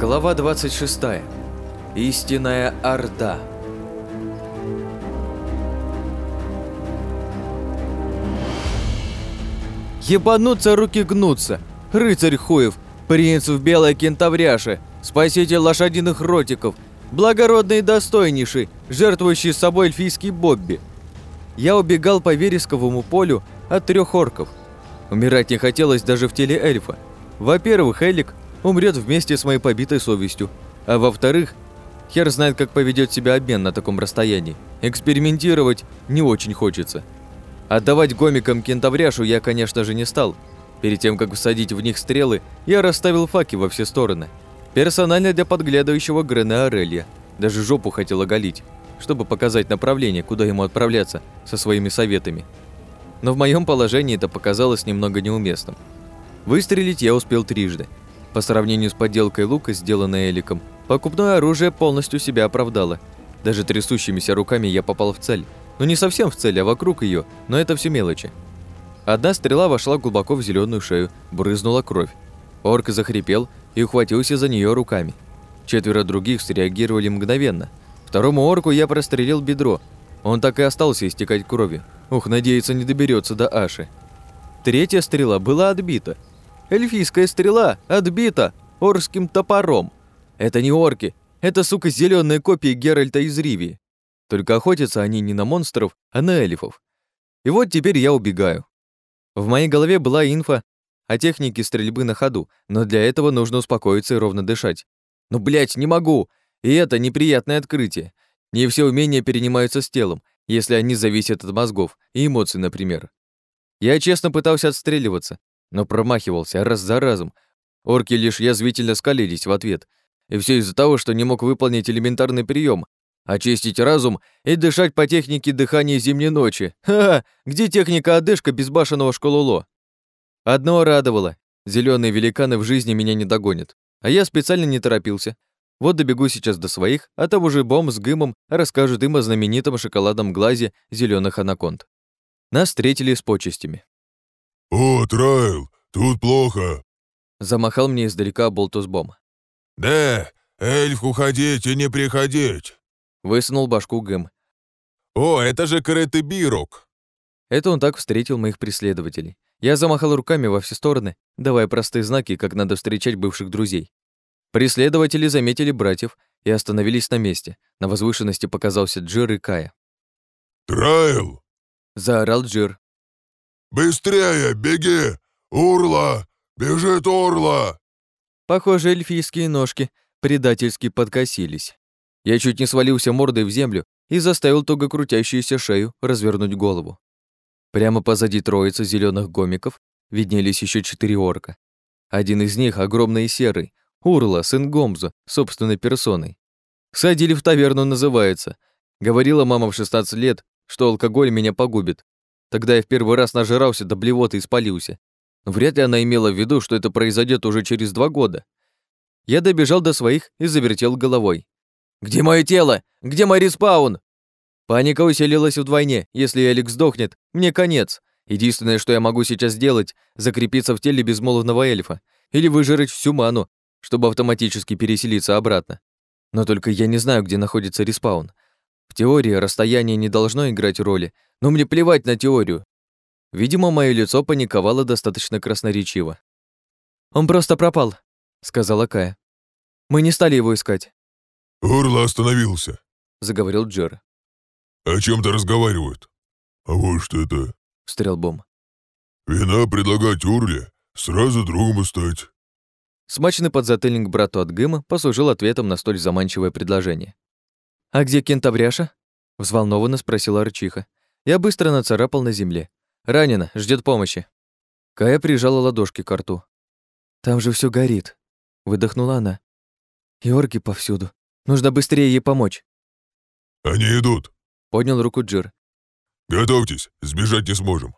Глава 26. Истинная Орда. Ебануться руки гнутся. Рыцарь хуев, принц в белой кентавряше, спаситель лошадиных ротиков, благородный и достойнейший, жертвующий собой эльфийский Бобби. Я убегал по вересковому полю от трех орков. Умирать не хотелось даже в теле эльфа. Во-первых, Элик умрет вместе с моей побитой совестью, а во-вторых, хер знает, как поведет себя обмен на таком расстоянии. Экспериментировать не очень хочется. Отдавать гомикам кентавряшу я, конечно же, не стал. Перед тем, как всадить в них стрелы, я расставил факи во все стороны. Персонально для подглядывающего Грена Орелья. Даже жопу хотел оголить, чтобы показать направление, куда ему отправляться со своими советами. Но в моем положении это показалось немного неуместным. Выстрелить я успел трижды. По сравнению с подделкой лука, сделанной Эликом, покупное оружие полностью себя оправдало. Даже трясущимися руками я попал в цель. Ну не совсем в цель, а вокруг ее, но это все мелочи. Одна стрела вошла глубоко в зеленую шею, брызнула кровь. Орк захрипел и ухватился за нее руками. Четверо других среагировали мгновенно. Второму орку я прострелил бедро. Он так и остался истекать кровью. Ух, надеется, не доберется до Аши. Третья стрела была отбита. Эльфийская стрела отбита орским топором. Это не орки, это, сука, зеленые копии Геральта из Ривии. Только охотятся они не на монстров, а на эльфов. И вот теперь я убегаю. В моей голове была инфа о технике стрельбы на ходу, но для этого нужно успокоиться и ровно дышать. Ну, блядь, не могу! И это неприятное открытие. Не все умения перенимаются с телом, если они зависят от мозгов и эмоций, например. Я честно пытался отстреливаться, но промахивался раз за разом. Орки лишь язвительно скалились в ответ. И все из-за того, что не мог выполнить элементарный прием, очистить разум и дышать по технике дыхания зимней ночи. Ха-ха! Где техника одышка безбашенного школоло? Одно радовало. зеленые великаны в жизни меня не догонят. А я специально не торопился. Вот добегу сейчас до своих, а того же Бом с Гымом расскажут им о знаменитом шоколадном глазе зеленых анаконд. Нас встретили с почестями. «О, Трайл, тут плохо!» Замахал мне издалека Болтус Бом. «Да, эльф уходить и не приходить!» Высунул башку Гэм. «О, это же Кареты Бирук!» Это он так встретил моих преследователей. Я замахал руками во все стороны, давая простые знаки, как надо встречать бывших друзей. Преследователи заметили братьев и остановились на месте. На возвышенности показался Джир и Кая. «Трайл!» — заорал Джир. «Быстрее, беги! Урла! Бежит Урла!» Похоже, эльфийские ножки предательски подкосились. Я чуть не свалился мордой в землю и заставил туго крутящуюся шею развернуть голову. Прямо позади троицы зеленых гомиков виднелись еще четыре орка. Один из них, огромный и серый, Урла, сын Гомза, собственной персоной. «Садили в таверну» называется. Говорила мама в 16 лет, что алкоголь меня погубит. Тогда я в первый раз нажрался до блевоты и спалился. Вряд ли она имела в виду, что это произойдет уже через два года. Я добежал до своих и завертел головой. «Где мое тело? Где мой респаун?» Паника усилилась вдвойне. Если Алекс сдохнет, мне конец. Единственное, что я могу сейчас сделать, закрепиться в теле безмолвного эльфа или выжрать всю ману, чтобы автоматически переселиться обратно. Но только я не знаю, где находится респаун. В теории расстояние не должно играть роли, но мне плевать на теорию. Видимо, мое лицо паниковало достаточно красноречиво. «Он просто пропал», — сказала Кая. «Мы не стали его искать». «Урла остановился», — заговорил Джер. «О чем то разговаривают?» «А вот что это?» — встрял Бом. «Вина предлагать Урле, сразу другом стать». Смачный подзатыльник брату от Гыма послужил ответом на столь заманчивое предложение. «А где кентавряша?» — взволнованно спросила Арчиха. Я быстро нацарапал на земле. «Ранена, ждет помощи». Кая прижала ладошки к рту. «Там же все горит», — выдохнула она. «И повсюду. Нужно быстрее ей помочь». «Они идут», — поднял руку Джир. «Готовьтесь, сбежать не сможем».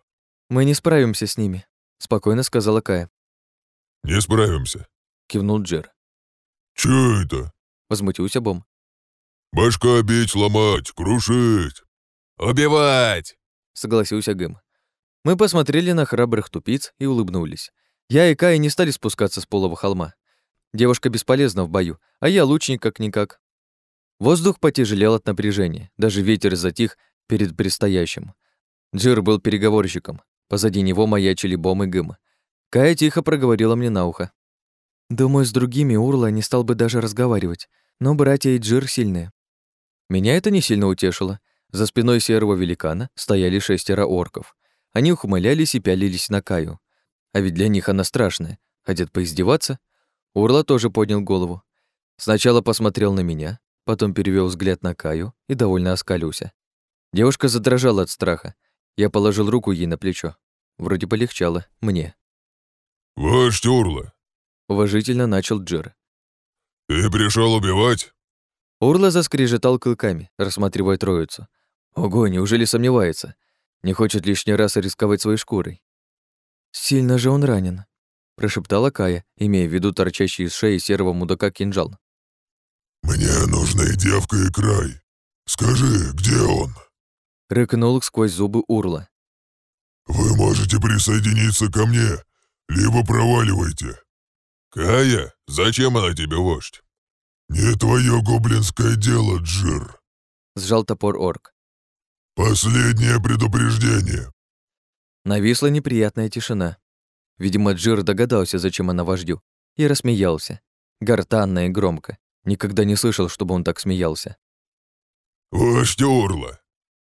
«Мы не справимся с ними», — спокойно сказала Кая. «Не справимся», — кивнул Джир. «Чё это?» — возмутился Бом. «Башка бить, ломать, крушить!» «Убивать!» — согласился Гэм. Мы посмотрели на храбрых тупиц и улыбнулись. Я и Кай не стали спускаться с полого холма. Девушка бесполезна в бою, а я лучник как-никак. Воздух потяжелел от напряжения, даже ветер затих перед предстоящим. Джир был переговорщиком, позади него маячили Бом и Гым. Кая тихо проговорила мне на ухо. «Думаю, с другими Урла не стал бы даже разговаривать, но братья и Джир сильные». Меня это не сильно утешило. За спиной серого великана стояли шестеро орков. Они ухмылялись и пялились на Каю. А ведь для них она страшная. Хотят поиздеваться? Урла тоже поднял голову. Сначала посмотрел на меня, потом перевел взгляд на Каю и довольно оскалился. Девушка задрожала от страха. Я положил руку ей на плечо. Вроде полегчало. Мне. «Вождь Урла!» Уважительно начал Джер. «Ты пришел убивать?» Урла заскрежетал клыками, рассматривая троицу. Ого, неужели сомневается? Не хочет лишний раз рисковать своей шкурой. «Сильно же он ранен», — прошептала Кая, имея в виду торчащий из шеи серого мудака кинжал. «Мне нужна и девка, и край. Скажи, где он?» Рыкнул сквозь зубы Урла. «Вы можете присоединиться ко мне, либо проваливайте». «Кая, зачем она тебе, вождь?» «Не твое гоблинское дело, Джир», — сжал топор орк. «Последнее предупреждение». Нависла неприятная тишина. Видимо, Джир догадался, зачем она вождю, и рассмеялся. Гортанно и громко. Никогда не слышал, чтобы он так смеялся. «Вождь Урла!»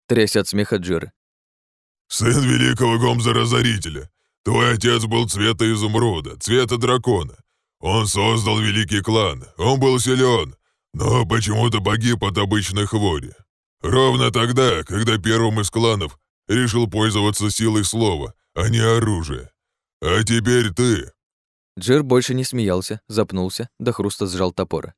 Тряся от смеха Джир. «Сын великого Гомза-разорителя. Твой отец был цвета изумруда, цвета дракона. Он создал великий клан, он был силен, но почему-то погиб от обычной хвори. Ровно тогда, когда первым из кланов решил пользоваться силой слова, а не оружия. А теперь ты...» Джир больше не смеялся, запнулся, до хруста сжал топора.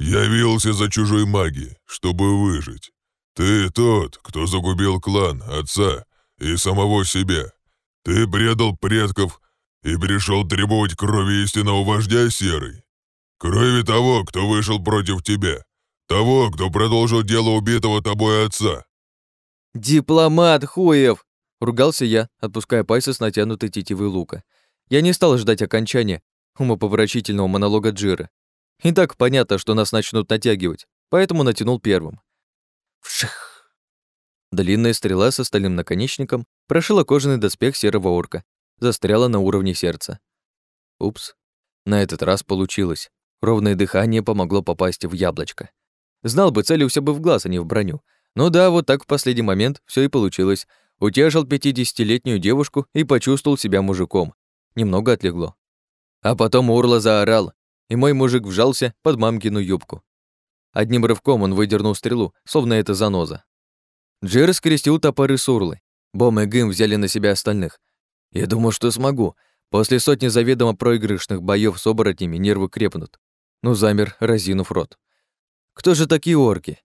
«Явился за чужой магией, чтобы выжить. Ты тот, кто загубил клан, отца и самого себя. Ты предал предков и пришел требовать крови истинного вождя Серый. Крови того, кто вышел против тебя. Того, кто продолжил дело убитого тобой отца». «Дипломат, хуев!» — ругался я, отпуская пальцы с натянутой тетивой лука. Я не стал ждать окончания умоповорочительного монолога Джира. И так понятно, что нас начнут натягивать, поэтому натянул первым. Вших! Длинная стрела со стальным наконечником прошила кожаный доспех серого орка, застряла на уровне сердца. Упс. На этот раз получилось. Ровное дыхание помогло попасть в яблочко. Знал бы, целился бы в глаз, а не в броню. Ну да, вот так в последний момент все и получилось. Утешил пятидесятилетнюю девушку и почувствовал себя мужиком. Немного отлегло. А потом Урла заорал, и мой мужик вжался под мамкину юбку. Одним рывком он выдернул стрелу, словно это заноза. Джер скрестил топоры с Урлы. Бом и Гым взяли на себя остальных. Я думал, что смогу. После сотни заведомо проигрышных боев с оборотнями нервы крепнут. Ну, замер, разинув рот. Кто же такие орки?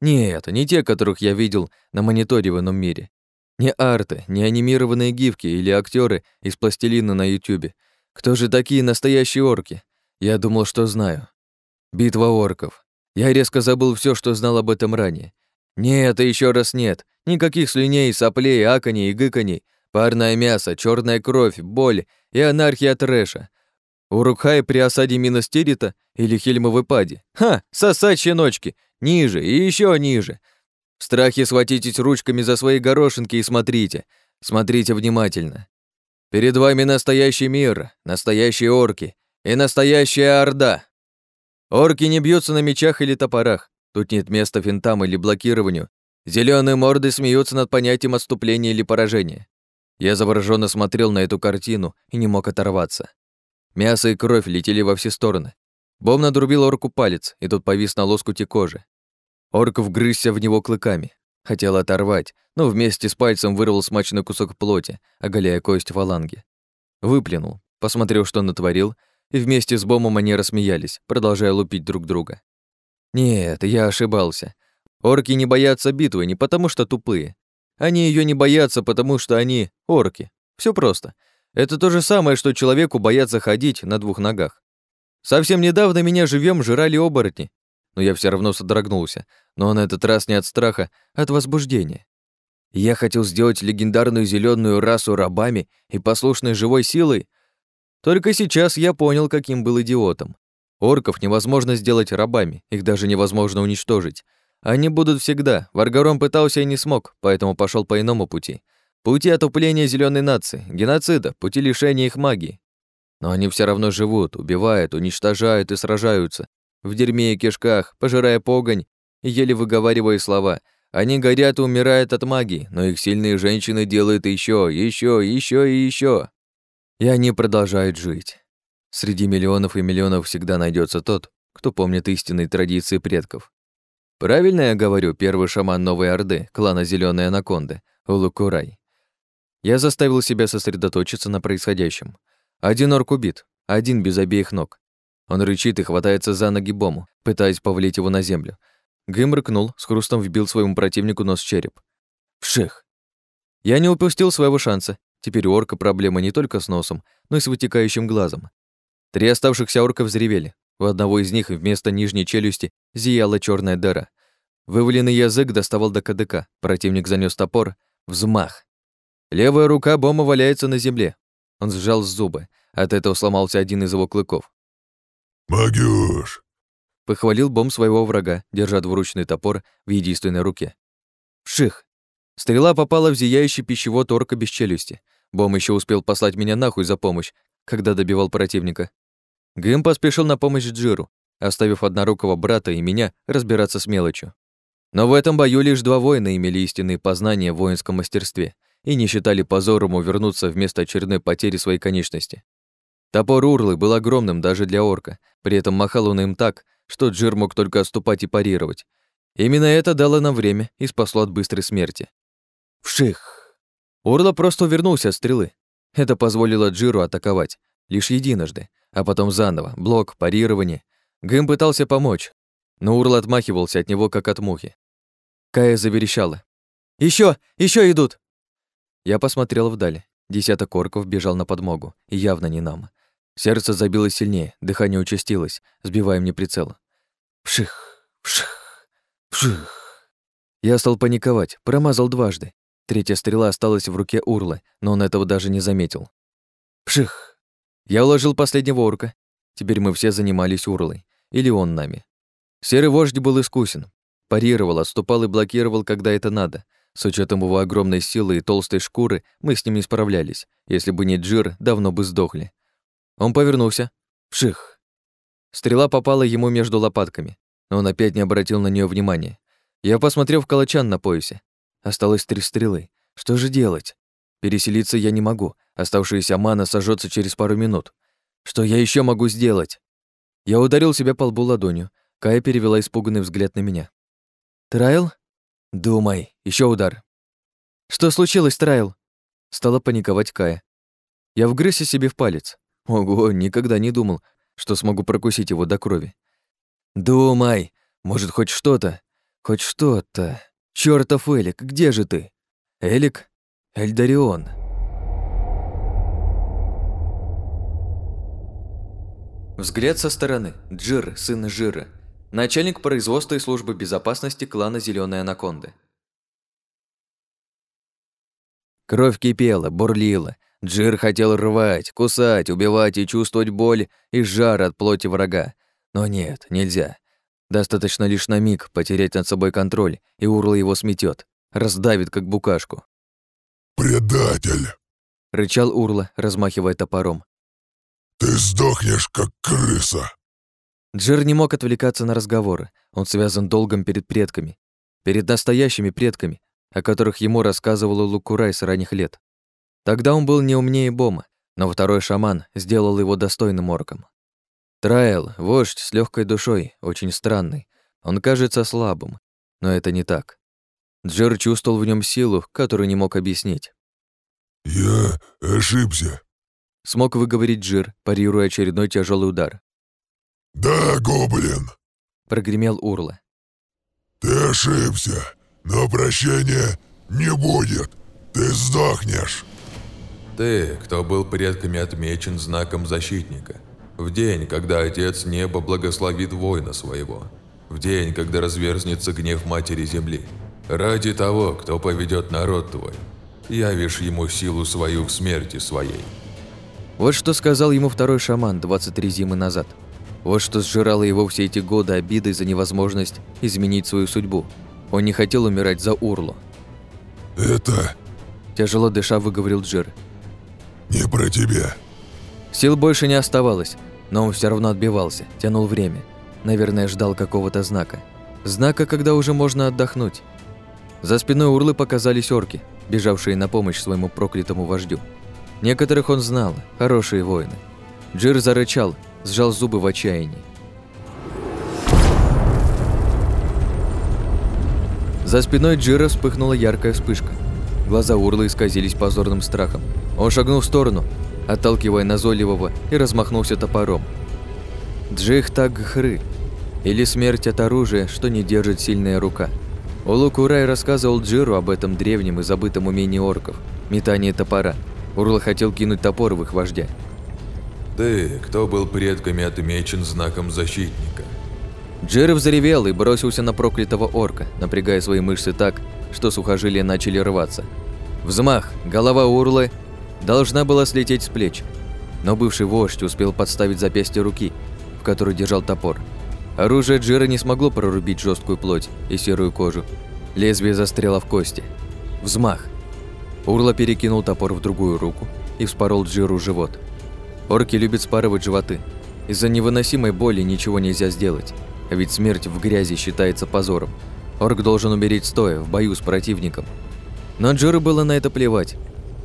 Нет, не те, которых я видел на мониторе в ином мире. Не арты, не анимированные гифки или актеры из пластилина на ютюбе. Кто же такие настоящие орки? Я думал, что знаю. Битва орков. Я резко забыл все, что знал об этом ранее. Нет и еще раз нет. Никаких слюней, соплей, аконей и гыканей. Парное мясо, черная кровь, боль и анархия трэша. Урукхай при осаде Минастерита или Хельмовой паде. Ха, сосать щеночки. Ниже и еще ниже. В страхе схватитесь ручками за свои горошинки и смотрите. Смотрите внимательно. Перед вами настоящий мир, настоящие орки и настоящая орда. Орки не бьются на мечах или топорах. Тут нет места финтам или блокированию. Зеленые морды смеются над понятием отступления или поражения. Я завороженно смотрел на эту картину и не мог оторваться. Мясо и кровь летели во все стороны. Бом надрубил орку палец, и тот повис на лоскуте кожи. Орк вгрызся в него клыками. Хотел оторвать, но вместе с пальцем вырвал смачный кусок плоти, оголяя кость фаланги. Выплюнул, посмотрел, что натворил, и вместе с Бомом они рассмеялись, продолжая лупить друг друга. Нет, я ошибался. Орки не боятся битвы не потому, что тупые. Они ее не боятся, потому что они орки. Все просто. Это то же самое, что человеку бояться ходить на двух ногах. Совсем недавно меня живем жрали оборотни, но я все равно содрогнулся, но на этот раз не от страха, а от возбуждения. Я хотел сделать легендарную зеленую расу рабами и послушной живой силой. Только сейчас я понял, каким был идиотом. Орков невозможно сделать рабами, их даже невозможно уничтожить. Они будут всегда. Варгарон пытался и не смог, поэтому пошел по иному пути. Пути отупления зеленой нации, геноцида, пути лишения их магии. Но они все равно живут, убивают, уничтожают и сражаются. В дерьме и кишках, пожирая погонь и еле выговаривая слова. Они горят и умирают от магии, но их сильные женщины делают еще, еще, еще и еще. И они продолжают жить. Среди миллионов и миллионов всегда найдется тот, кто помнит истинные традиции предков. Правильно я говорю, первый шаман Новой Орды, клана Зеленой Анаконды, Улукурай. Я заставил себя сосредоточиться на происходящем. Один орк убит, один без обеих ног. Он рычит и хватается за ноги Бому, пытаясь повалить его на землю. Гым рыкнул, с хрустом вбил своему противнику нос в череп. Вших! Я не упустил своего шанса. Теперь у орка проблема не только с носом, но и с вытекающим глазом. Три оставшихся орка взревели. У одного из них вместо нижней челюсти зияла черная дыра. Вываленный язык доставал до КДК. Противник занес топор. Взмах. Левая рука Бома валяется на земле. Он сжал зубы. От этого сломался один из его клыков. «Магюш!» Похвалил Бом своего врага, держа двуручный топор в единственной руке. Вших! Стрела попала в зияющий пищевод орка без челюсти. Бом еще успел послать меня нахуй за помощь, когда добивал противника. Гэм поспешил на помощь Джиру, оставив однорукого брата и меня разбираться с мелочью. Но в этом бою лишь два воина имели истинные познания в воинском мастерстве и не считали позором увернуться вместо очередной потери своей конечности. Топор Урлы был огромным даже для орка, при этом махал он им так, что Джир мог только отступать и парировать. Именно это дало нам время и спасло от быстрой смерти. Вших! Урла просто увернулся от стрелы. Это позволило Джиру атаковать, лишь единожды, а потом заново, блок, парирование. Гэм пытался помочь, но Урл отмахивался от него, как от мухи. Кая заверещала. Еще, еще идут!» Я посмотрел вдаль. Десяток орков бежал на подмогу, и явно не нам. Сердце забилось сильнее, дыхание участилось, сбивая мне прицел. Пших, пших, пших. Я стал паниковать, промазал дважды. Третья стрела осталась в руке Урла, но он этого даже не заметил. Пших. Я уложил последнего орка. Теперь мы все занимались Урлой. Или он нами. Серый вождь был искусен. Парировал, отступал и блокировал, когда это надо. С учетом его огромной силы и толстой шкуры мы с ним не справлялись. Если бы не Джир, давно бы сдохли. Он повернулся. Вших. Стрела попала ему между лопатками, но он опять не обратил на нее внимания. Я посмотрел в колочан на поясе. Осталось три стрелы. Что же делать? Переселиться я не могу. Оставшаяся мана сожжется через пару минут. Что я еще могу сделать? Я ударил себя по лбу ладонью. Кая перевела испуганный взгляд на меня. «Трайл?» «Думай, еще удар». «Что случилось, Трайл?» Стала паниковать Кая. Я вгрызся себе в палец. Ого, никогда не думал, что смогу прокусить его до крови. «Думай, может, хоть что-то, хоть что-то. Чёртов Элик, где же ты? Элик? Эльдарион». Взгляд со стороны. Джир, сын Жира. Начальник производства и службы безопасности клана Зеленой Анаконды. Кровь кипела, бурлила. Джир хотел рвать, кусать, убивать и чувствовать боль и жар от плоти врага. Но нет, нельзя. Достаточно лишь на миг потерять над собой контроль, и Урла его сметет, раздавит, как букашку. «Предатель!» — рычал Урла, размахивая топором. «Ты сдохнешь, как крыса!» Джер не мог отвлекаться на разговоры. Он связан долгом перед предками. Перед настоящими предками, о которых ему рассказывал Лукурай с ранних лет. Тогда он был не умнее Бома, но второй шаман сделал его достойным орком. Трайл, вождь с легкой душой, очень странный. Он кажется слабым, но это не так. Джер чувствовал в нем силу, которую не мог объяснить. «Я ошибся», — смог выговорить Джир, парируя очередной тяжелый удар. «Да, гоблин!» — прогремел Урла. «Ты ошибся, но прощения не будет. Ты сдохнешь!» «Ты, кто был предками отмечен знаком защитника, в день, когда Отец Неба благословит воина своего, в день, когда разверзнется гнев Матери Земли, ради того, кто поведет народ твой, явишь ему силу свою в смерти своей». Вот что сказал ему второй шаман 23 зимы назад. Вот что сжирало его все эти годы обидой за невозможность изменить свою судьбу. Он не хотел умирать за Урлу. «Это Тяжело дыша выговорил Джир. не про тебя». Сил больше не оставалось, но он все равно отбивался, тянул время. Наверное, ждал какого-то знака. Знака, когда уже можно отдохнуть. За спиной Урлы показались орки, бежавшие на помощь своему проклятому вождю. Некоторых он знал, хорошие воины. Джир зарычал, сжал зубы в отчаянии. За спиной Джира вспыхнула яркая вспышка. Глаза Урлы исказились позорным страхом. Он шагнул в сторону, отталкивая назойливого, и размахнулся топором. Джих так хры. Или смерть от оружия, что не держит сильная рука. Улукурай рассказывал Джиру об этом древнем и забытом умении орков – метание топора. Урла хотел кинуть топор в их вождя. Ты, кто был предками отмечен знаком защитника. Джир взревел и бросился на проклятого орка, напрягая свои мышцы так, что сухожилия начали рваться. Взмах, голова Урлы должна была слететь с плеч, но бывший вождь успел подставить запястье руки, в которой держал топор. Оружие Джира не смогло прорубить жесткую плоть и серую кожу. Лезвие застряло в кости. Взмах. Урла перекинул топор в другую руку и вспорол Джиру живот. Орки любят спарывать животы. Из-за невыносимой боли ничего нельзя сделать, а ведь смерть в грязи считается позором. Орк должен умереть стоя, в бою с противником. Но Джиру было на это плевать.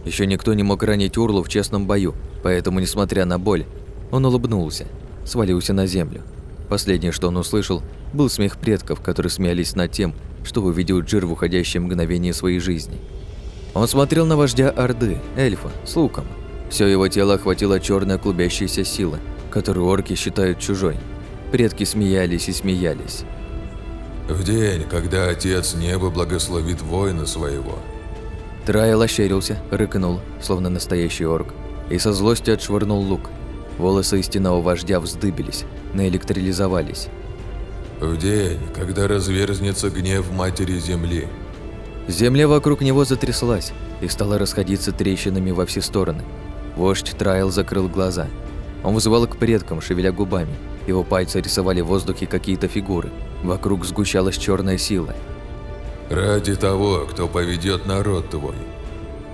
Еще никто не мог ранить Урлу в честном бою, поэтому, несмотря на боль, он улыбнулся, свалился на землю. Последнее, что он услышал, был смех предков, которые смеялись над тем, что увидел Джир в уходящее мгновение своей жизни. Он смотрел на вождя Орды, эльфа, с луком. Все его тело охватила черная клубящаяся сила, которую орки считают чужой. Предки смеялись и смеялись. В день, когда Отец Неба благословит воина своего, Трайл ощерился, рыкнул, словно настоящий орк, и со злостью отшвырнул лук. Волосы истинного вождя вздыбились, наэлектролизовались. в день, когда разверзнется гнев Матери Земли, Земля вокруг него затряслась и стала расходиться трещинами во все стороны. Вождь Трайл закрыл глаза. Он вызывал к предкам, шевеля губами. Его пальцы рисовали в воздухе какие-то фигуры. Вокруг сгущалась черная сила. ради того, кто поведет народ твой,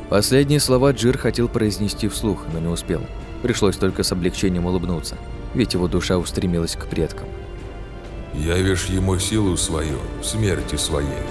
Последние слова Джир хотел произнести вслух, но не успел. Пришлось только с облегчением улыбнуться, ведь его душа устремилась к предкам. явишь ему силу свою смерти своей.